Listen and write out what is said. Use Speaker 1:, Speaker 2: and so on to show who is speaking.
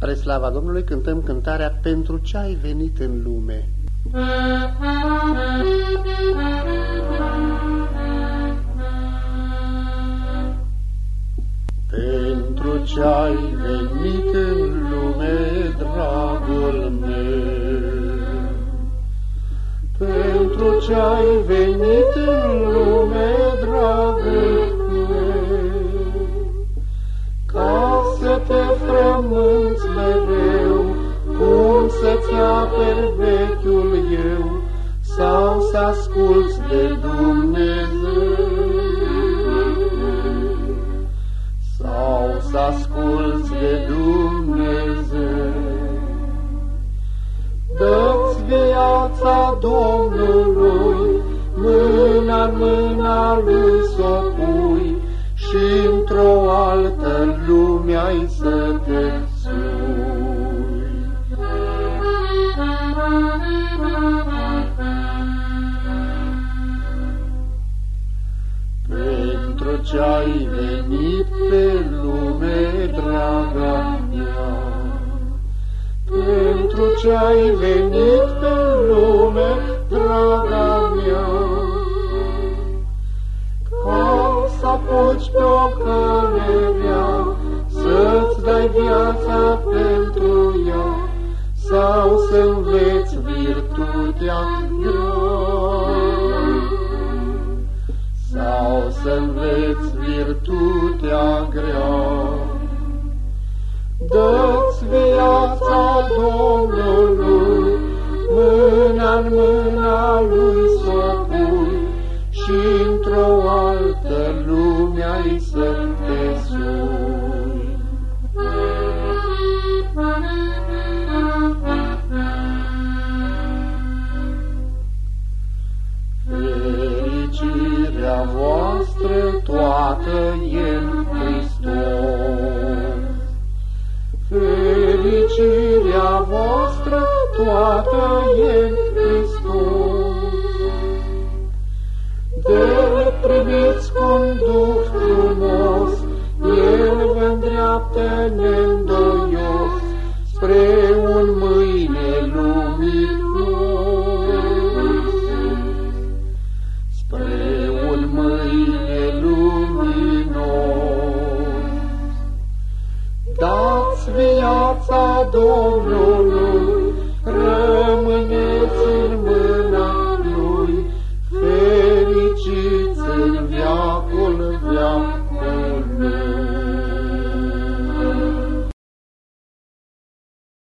Speaker 1: Spre slava Domnului cântăm cântarea Pentru ce ai venit în lume. Pentru ce ai venit în lume, dragul meu, Pentru ce ai venit în lume, dragul meu, Ca să te frămânți mereu, cum să-ți aperi vechiul eu, Sau să asculți de Dumnezeu. să asculți de Dumnezeu. Dă-ți viața Domnului, mâna în mâna Lui s-o pui, și într-o altă lume ai să te Pentru ce ai venit pe lume, draga mea, Pentru ce ai venit pe lume, draga mea, Ca să apuci pe o cale rea, Să-ți dai viața pentru în mâna Lui să pui, și într-o altă lume ai să te sui. Fericirea voastră toată e în Hristos. Fericirea voastră toată e De primiți cu un duh frumos, El vă îndreaptă neîndoios spre un mâine luminos. Spre un mâine luminos. Dați viața Domnului,